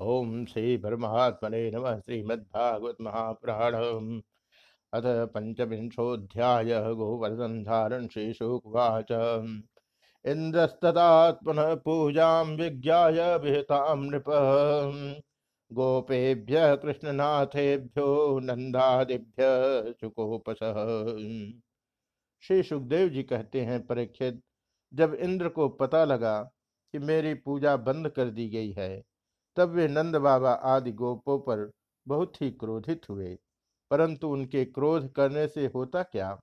ओम श्री परमात्मने नम श्रीमद्भागवत महापुराण अथ पंचविंशोऽध्याय गोवर्धन धारण श्रीशुकुवाच। इन्द्रस्तदात्मनः पूजां विज्ञाय विहितां नृप। गोपेभ्य कृष्णनाथेभ्यो नंदादिभ्य चुकोपसः श्री सुखदेव जी कहते हैं, परीक्षित, जब इंद्र को पता लगा कि मेरी पूजा बंद कर दी गई है तब वे नंद बाबा आदि गोपों पर बहुत ही क्रोधित हुए। परंतु उनके क्रोध करने से होता क्या?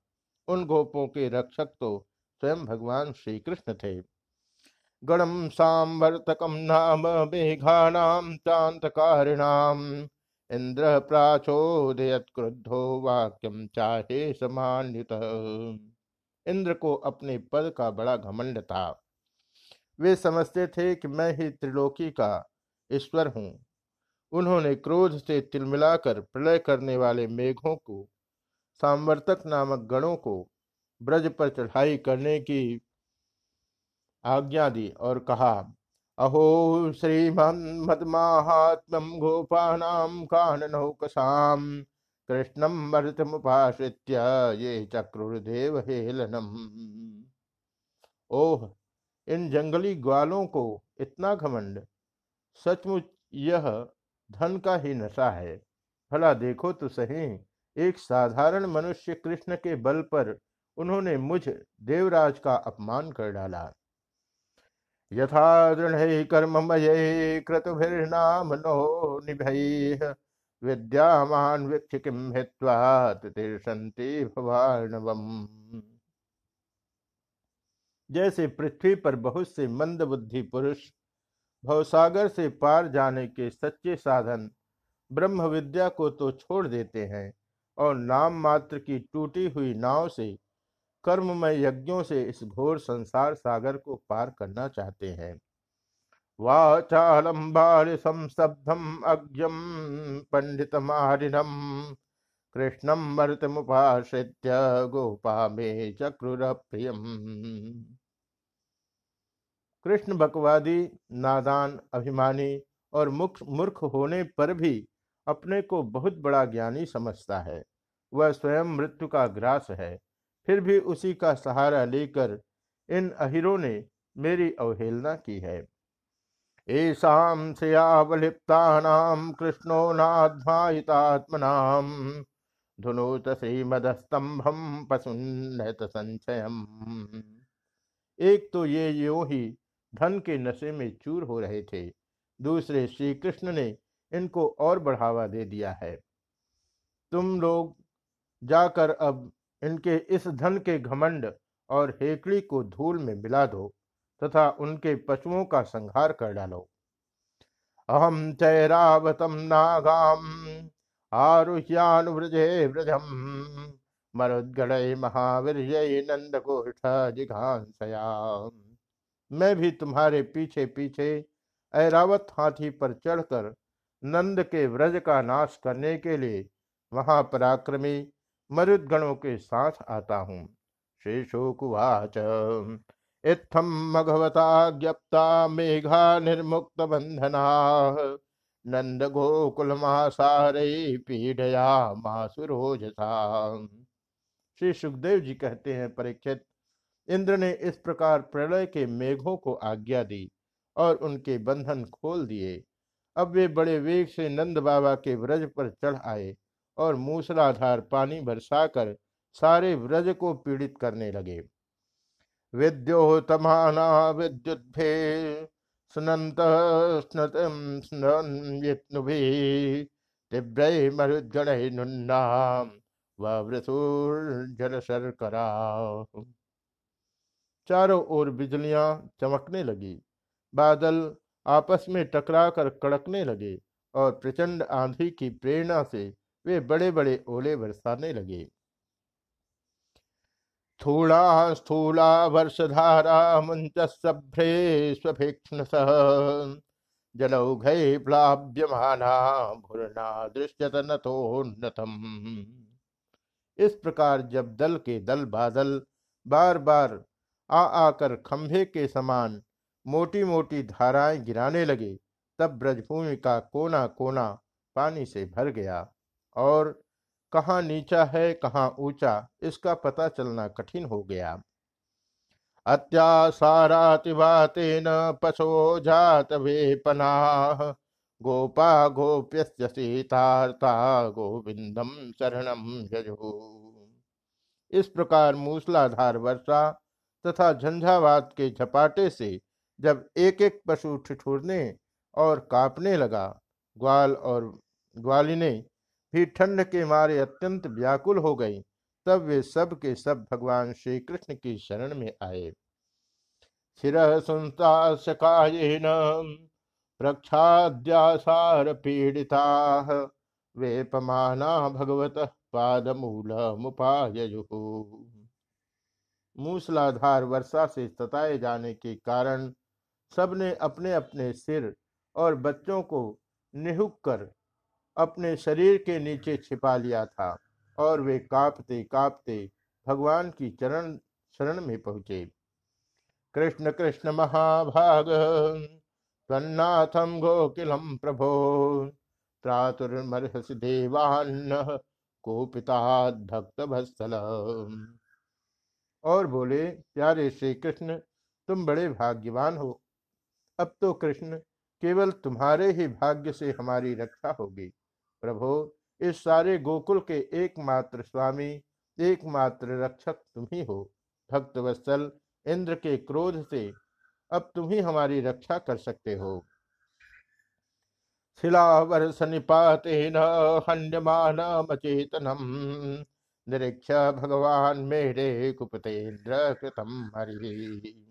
उन गोपों के रक्षक तो स्वयं भगवान श्री कृष्ण थे। गणम सांवर्तकम नाम मेघानाम चांतकारिणाम इंद्र प्राचोदयत क्रुद्धो वाक्यम चाहे समान्युत। इंद्र को अपने पद का बड़ा घमंड था। वे समझते थे कि मैं ही त्रिलोकी का ईश्वर हूँ। उन्होंने क्रोध से तिलमिलाकर प्रलय करने वाले मेघों को सांवर्तक नामक गणों को ब्रज पर चढ़ाई करने की आज्ञा दी और कहा, अहो श्रीमन्मदमाहात्म्यम गोपानाम काननौकसाम कृष्णम मृतमुपाश्रित्य ये चक्रुर्देव हेलनम ओह, इन जंगली ग्वालों को इतना घमंड सचमुच यह धन का ही नशा है। भला देखो तो सही, एक साधारण मनुष्य कृष्ण के बल पर उन्होंने मुझ देवराज का अपमान कर डाला। यथा दृढ़ कर्ममय क्रतुभिर्नाम निभय विद्यामान वीक्ष किम हित्वाति भवानवम जैसे पृथ्वी पर बहुत से मंद बुद्धि पुरुष भवसागर से पार जाने के सच्चे साधन ब्रह्म विद्या को तो छोड़ देते हैं और नाम मात्र की टूटी हुई नाव से कर्ममय यज्ञों से इस घोर संसार सागर को पार करना चाहते हैं। वाचालम संस्तब्धम अज्ञम पंडित मारिणम कृष्णम मृतमुपाश्रित्य गोपा में चक्रुर प्रियम कृष्ण बकवादी, नादान, अभिमानी और मुख, मूर्ख होने पर भी अपने को बहुत बड़ा ज्ञानी समझता है। वह स्वयं मृत्यु का ग्रास है। फिर भी उसी का सहारा लेकर इन अहिरों ने मेरी अवहेलना की है। ऐसाम श्रियावलिप्तानाम कृष्णो नाध्मायितात्मनाम धुनोत श्रीमदस्तंभम पशुन्नत संचयम एक तो ये यो ही धन के नशे में चूर हो रहे थे। दूसरे श्री कृष्ण ने इनको और बढ़ावा दे दिया है। तुम लोग जाकर अब इनके इस धन के घमंड और हेकड़ी को धूल में मिला दो तथा उनके पशुओं का संहार कर डालो। अहम चैरावतम नागाम आरुह्यानुव्रजे व्रजम, मरुद्गण महावीर नंद गोष्ठ जिघांसयाम। मैं भी तुम्हारे पीछे पीछे ऐरावत हाथी पर चढ़कर नंद के व्रज का नाश करने के लिए वहाँ पराक्रमी मरुदगणों के साथ आता हूँ। श्री शोकुवाच। इत्थम मघवता ज्ञप्ता मेघा निर्मुक्त बंधना। नंद गोकुल मासारे पीढ़या मासुरोजता श्री सुखदेव जी कहते हैं, परीक्षित इंद्र ने इस प्रकार प्रलय के मेघों को आज्ञा दी और उनके बंधन खोल दिए। अब वे बड़े वेग से नंद बाबा के व्रज पर चढ़ आए और मूसलाधार पानी बरसाकर सारे व्रज को पीड़ित करने लगे। विद्योतमाना विद्युद्भे सुनंत तीव्र मरुद्गण नुन्ना वृसुर्जल शर्करा चारों ओर बिजलियाँ चमकने लगी। बादल आपस में टकराकर कड़कने लगे और प्रचंड आंधी की प्रेरणा से वे बड़े बड़े ओले बरसाने लगे। स्थूला स्थूला वर्षधारा मुंच सभ्रे स्वभिक्षण सह जलौघय प्लाव्यमाना भुरना दृश्यत नथोन्नतम इस प्रकार जब दल के दल बादल बार बार आ आकर खंभे के समान मोटी मोटी धाराएँ गिराने लगे। तब ब्रजभूमि का कोना कोना पानी से भर गया और कहाँ नीचा है, कहाँ ऊँचा, इसका पता चलना कठिन हो गया। अत्यासारातिवातेन पशो जात वेपना गोपा गोप्य गोविंदम शरणम यजो। इस प्रकार मूसलाधार वर्षा तथा झंझावात के झपाटे से जब एक एक पशु ठिठुरने और कांपने लगा, ग्वाल और ग्वालिने भी ठंड के मारे अत्यंत व्याकुल हो गई, तब वे सब के सब भगवान श्री कृष्ण की शरण में आए। शिर सुनता प्रक्षाद्यासार पीड़िता वेपमाना भगवत पादमूल मूसलाधार वर्षा से सताए जाने के कारण सबने अपने अपने सिर और बच्चों को निहुक कर अपने शरीर के नीचे छिपा लिया था और वे कांपते कांपते भगवान की चरण, शरण में पहुँचे। कृष्ण कृष्ण महाभाग तन्नाथम गोकिलम प्रभो, त्रातुर्मर्हसि देवान्न कोपिता भक्त भस्तल और बोले, प्यारे श्री कृष्ण तुम बड़े भाग्यवान हो। अब तो कृष्ण, केवल तुम्हारे ही भाग्य से हमारी रक्षा होगी। प्रभो, इस सारे गोकुल के एकमात्र स्वामी, एकमात्र रक्षक तुम ही हो। भक्त वत्सल इंद्र के क्रोध से अब तुम ही हमारी रक्षा कर सकते हो। शिलावर्ष निपातेन हन्यमानमचेतनम। निरीक्ष भगवान मेरे कुपतेन्द्र कृतम हरि।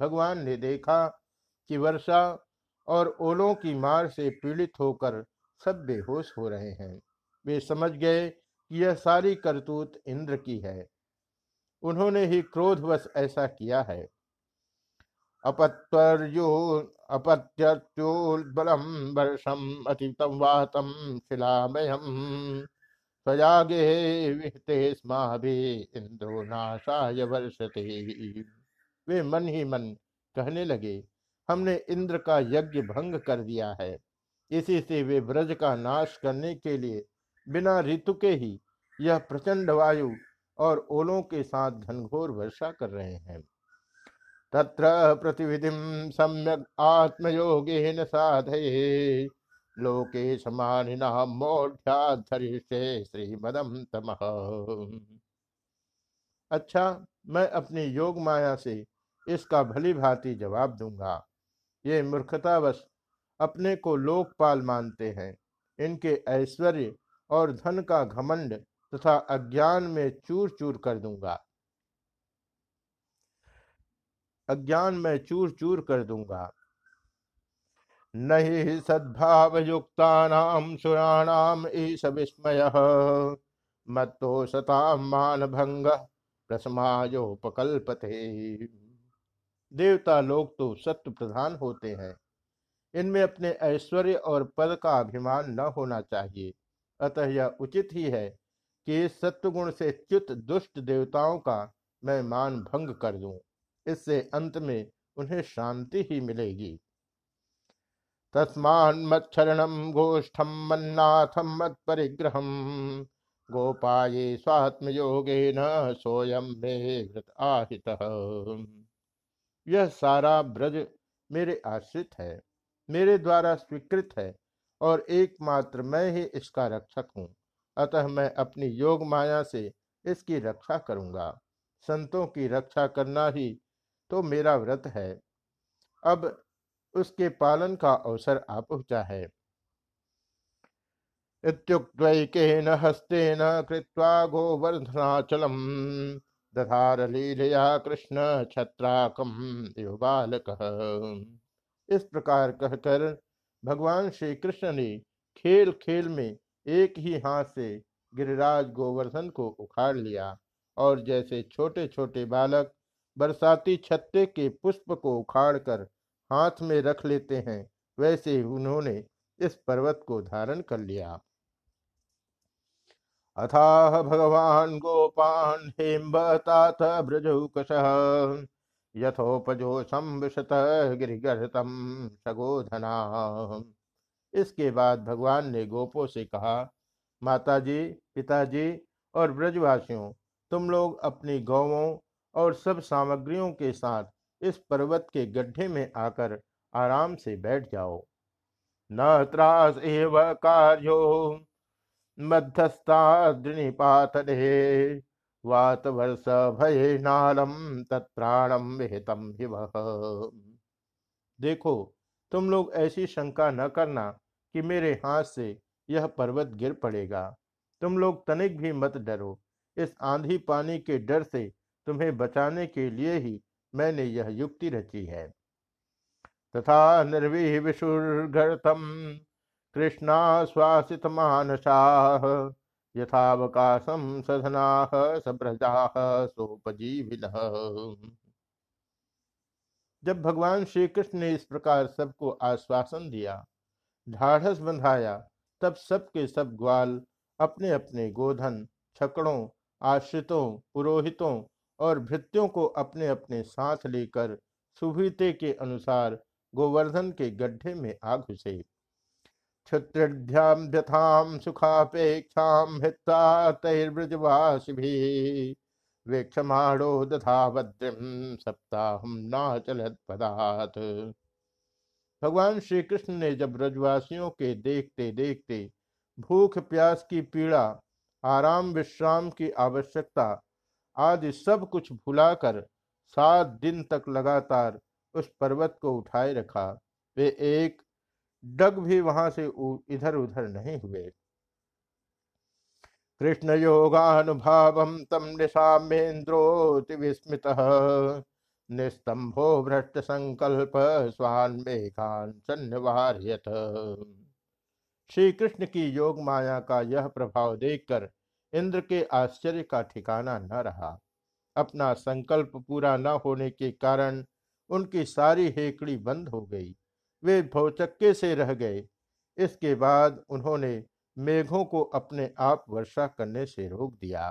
भगवान ने देखा कि वर्षा और ओलों की मार से पीड़ित होकर सब बेहोश हो रहे हैं। वे समझ गए कि यह सारी करतूत इंद्र की है। उन्होंने ही क्रोधवश ऐसा किया है। अपत्वर्यो अपत्यत्योल्बलम वर्षम, अतितम, वातम, शिलामयम। स्वयागे विहते स्माभि इंद्रो नाशाय वर्षते। वे मन ही मन कहने लगे, हमने इंद्र का यज्ञ भंग कर दिया है। इसी से वे ब्रज का नाश करने के लिए बिना ऋतु के ही यह प्रचंड वायु और ओलों के साथ घनघोर वर्षा कर रहे हैं। तत्र प्रतिविधि सम्यक आत्मयोगेन साधये। लोके समानिना मोढ़्याधरिष्ये श्रीमदम तम अच्छा मैं अपनी योग माया से इसका भली भांति जवाब दूँगा। ये मूर्खतावश अपने को लोकपाल मानते हैं। इनके ऐश्वर्य और धन का घमंड तथा अज्ञान में चूर चूर कर दूँगा। अज्ञान में चूर चूर कर दूँगा। नहीं सद्भाव युक्ता सुराणाम ईश विस्मय। मत्तो सताम मान भंग प्रसमायोपकल्पते। देवता लोग तो सत्य प्रधान होते हैं। इनमें अपने ऐश्वर्य और पद का अभिमान न होना चाहिए। अतः यह उचित ही है कि सत्वगुण से च्युत दुष्ट देवताओं का मैं मान भंग कर दूँ। इससे अंत में उन्हें शांति ही मिलेगी। तस्मान मच्छरणम गोष्ठम मन्नाथम मत परिग्रह गोपाये स्वात्म योगे न सोयम में आहित। यह सारा ब्रज मेरे आश्रित है, मेरे द्वारा स्वीकृत है, और एकमात्र मैं ही इसका रक्षक हूँ। अतः मैं अपनी योग माया से इसकी रक्षा करूँगा। संतों की रक्षा करना ही तो मेरा व्रत है। अब उसके पालन का अवसर आ पहुँचा है। हस्तेन कृत्वा गोवर्धनाचलम, दधार लीलया कृष्ण छत्राकम बालक। इस प्रकार कहकर भगवान श्री कृष्ण ने खेल खेल में एक ही हाथ से गिरिराज गोवर्धन को उखाड़ लिया और जैसे छोटे छोटे बालक बरसाती छत्ते के पुष्प को उखाड़कर हाथ में रख लेते हैं। वैसे उन्होंने इस पर्वत को धारण कर लिया। अथाह भगवान गोपान हेम्बतात ब्रजौकश यथोपजोषम विशत गिरिगर्तम सगोधना। इसके बाद भगवान ने गोपों से कहा, माताजी, पिताजी और ब्रजवासियों, तुम लोग अपनी गौवों और सब सामग्रियों के साथ इस पर्वत के गड्ढे में आकर आराम से बैठ जाओ। न त्रास एव कार्यो। वात वर्ष भय नालम तत्प्राणम विहितम हिव देखो, तुम लोग ऐसी शंका न करना कि मेरे हाथ से यह पर्वत गिर पड़ेगा। तुम लोग तनिक भी मत डरो। इस आंधी पानी के डर से तुम्हें बचाने के लिए ही मैंने यह युक्ति रची है। तथा निर्विशुर्घर्तम कृष्णाश्वासित मानसाह यथावकाशम सधना सब्रजा सोपजीविन। जब भगवान श्री कृष्ण ने इस प्रकार सबको आश्वासन दिया, ढाढ़स बंधाया, तब सबके सब ग्वाल अपने अपने गोधन, छकड़ों, आश्रितों, पुरोहितों और भृत्यों को अपने अपने साथ लेकर सुभीते के अनुसार गोवर्धन के गड्ढे में आ घुसे। क्षत्रिभ्याम व्यथाम सुखापेक्षाम हिता तैर्ब्रजवासी वेक्षमाणो दधा भद्रिम सप्ताह नाचलत पदात भगवान श्री कृष्ण ने जब ब्रजवासियों के देखते देखते भूख प्यास की पीड़ा आराम विश्राम की आवश्यकता आदि सब कुछ भुलाकर सात दिन तक लगातार उस पर्वत को उठाए रखा। वे एक डग भी वहाँ से इधर उधर नहीं हुए। कृष्ण योगानुभाव तम निशामेन्द्रोति विस्मित। निस्तंभो भ्रष्ट संकल्प स्वान मेघान सन्निवार्यत श्री कृष्ण की योग माया का यह प्रभाव देखकर इंद्र के आश्चर्य का ठिकाना न रहा। अपना संकल्प पूरा न होने के कारण उनकी सारी हेकड़ी बंद हो गई। वे भौचक्के से रह गए। इसके बाद उन्होंने मेघों को अपने आप वर्षा करने से रोक दिया।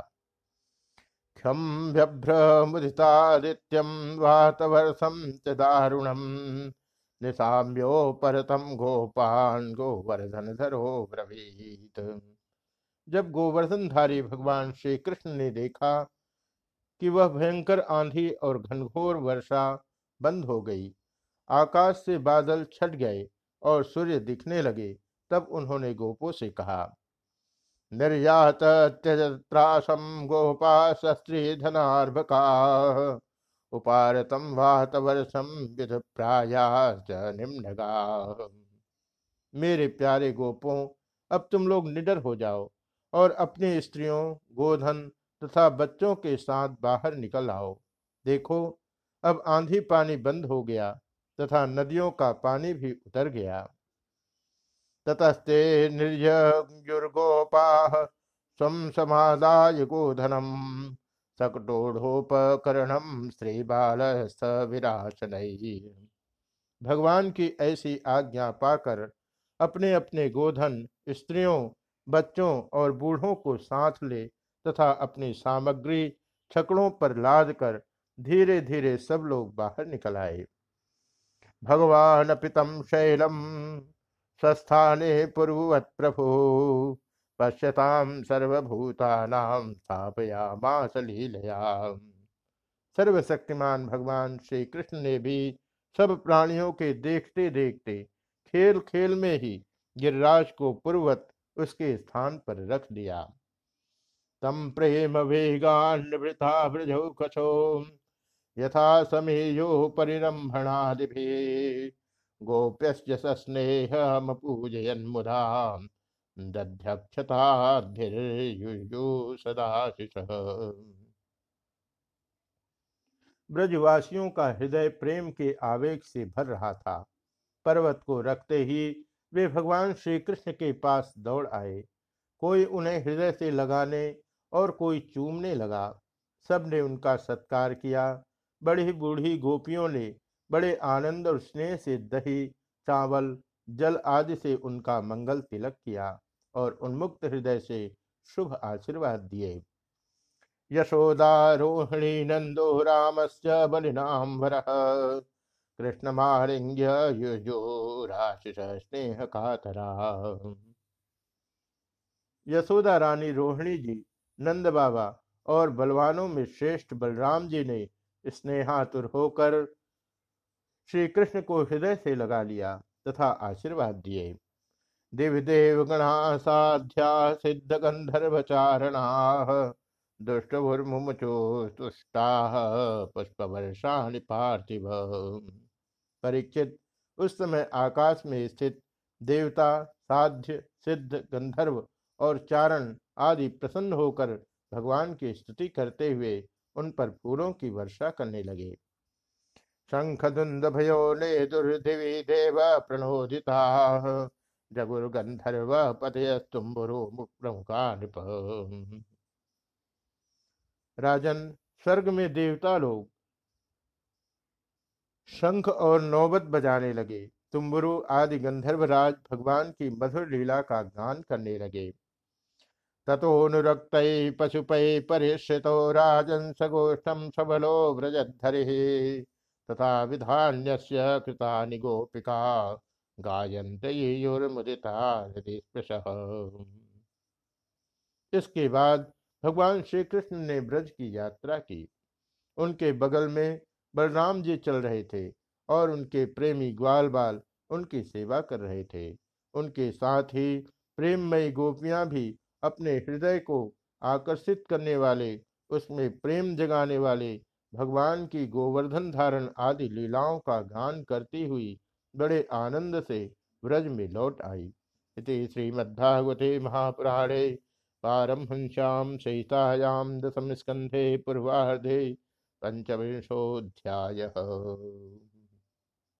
क्षम व्यभ्रमुदितादित्यम वातवर्षम च दारुणम निशाम्यो परतम गोपान गोवर्धन धरो ब्रवीत। जब गोवर्धनधारी भगवान श्री कृष्ण ने देखा कि वह भयंकर आंधी और घनघोर वर्षा बंद हो गई, आकाश से बादल छट गए और सूर्य दिखने लगे, तब उन्होंने गोपो से कहा, निर्यात त्यजत्रासम गोपा शस्त्री धनार्भका उपारतम वाहत वर्षम विध निम्नगा। मेरे प्यारे गोपों, अब तुम लोग निडर हो जाओ। और अपनी स्त्रियों, गोधन तथा बच्चों के साथ बाहर निकल आओ। देखो, अब आंधी पानी बंद हो गया तथा नदियों का पानी भी उतर गया। ततस्ते निर्युर्गोपाह स्वम समादाय गोधनम, सकटोढ़ोपकरणम श्री बाल भगवान की ऐसी आज्ञा पाकर अपने अपने गोधन स्त्रियों बच्चों और बूढ़ों को साथ ले तथा अपनी सामग्री छकड़ों पर लाद कर धीरे धीरे सब लोग बाहर निकल आए। भगवान पितम शैलम, स्वस्थाने पूर्ववत प्रभु पश्यताम सर्वभूतानाम स्थापया लीलया। सर्वशक्तिमान भगवान श्री कृष्ण ने भी सब प्राणियों के देखते देखते खेल खेल में ही गिरिराज को पूर्वत उसके स्थान पर रख दिया। तम प्रेम वेगान्वृथा ब्रजो कछो। यथा समेयो परिरंभणादि पूजयन मुदा। ब्रजवासियों का हृदय प्रेम के आवेग से भर रहा था। पर्वत को रखते ही वे भगवान श्री कृष्ण के पास दौड़ आए। कोई उन्हें हृदय से लगाने और कोई चूमने लगा। सबने उनका सत्कार किया। बड़ी बूढ़ी गोपियों ने बड़े आनंद और स्नेह से दही, चावल, जल आदि से उनका मंगल तिलक किया और उन्मुक्त हृदय से शुभ आशीर्वाद दिए। यशोदारोहिणी नंदो रामस्य बलिनाम वरः कृष्णमालिंग्य युजो राशिष स्नेह कातरा यशोदा रानी रोहिणी जी, नंद बाबा और बलवानों में श्रेष्ठ बलराम जी ने स्नेहातुर होकर श्री कृष्ण को हृदय से लगा लिया तथा आशीर्वाद दिए। दिवदेव गणा साध्या सिद्ध गंधर्व चारणा दुष्टभुर्मुचो तुष्टा पुष्प वर्षाणि पार्थिव परीक्षित उस समय आकाश में स्थित देवता, साध्य, सिद्ध, गंधर्व और चारण आदि प्रसन्न होकर भगवान की स्तुति करते हुए उन पर फूलों की वर्षा करने लगे। शंख धुंद भयो ने दुर्दिवी देव प्रणोदिता। जगुर्गंधर्व पतयस्तुम्बुरो प्रमुखा नृप राजन, स्वर्ग में देवता लोग शंख और नौबत बजाने लगे। तुम्बुरु आदि गंधर्वराज भगवान की मधुर लीला का गान करने लगे। तथोनुरक्त पशुपै परिश्रितो राजन सगोष्ठम सबलो व्रजधरि तथा विधान्यस्य कृतानि गोपिका गायंत युर्मुदिता इसके बाद भगवान श्री कृष्ण ने ब्रज की यात्रा की। उनके बगल में बलराम जी चल रहे थे और उनके प्रेमी ग्वाल बाल उनकी सेवा कर रहे थे। उनके साथ ही प्रेममयी गोपियाँ भी अपने हृदय को आकर्षित करने वाले, उसमें प्रेम जगाने वाले, भगवान की गोवर्धन धारण आदि लीलाओं का गान करती हुई बड़े आनंद से व्रज में लौट आई। इति श्रीमद्भागवते महापुराणे पारमहंस्याम सहितायाम दशम स्कंधे पूर्वाधे पंचविंशोध्याय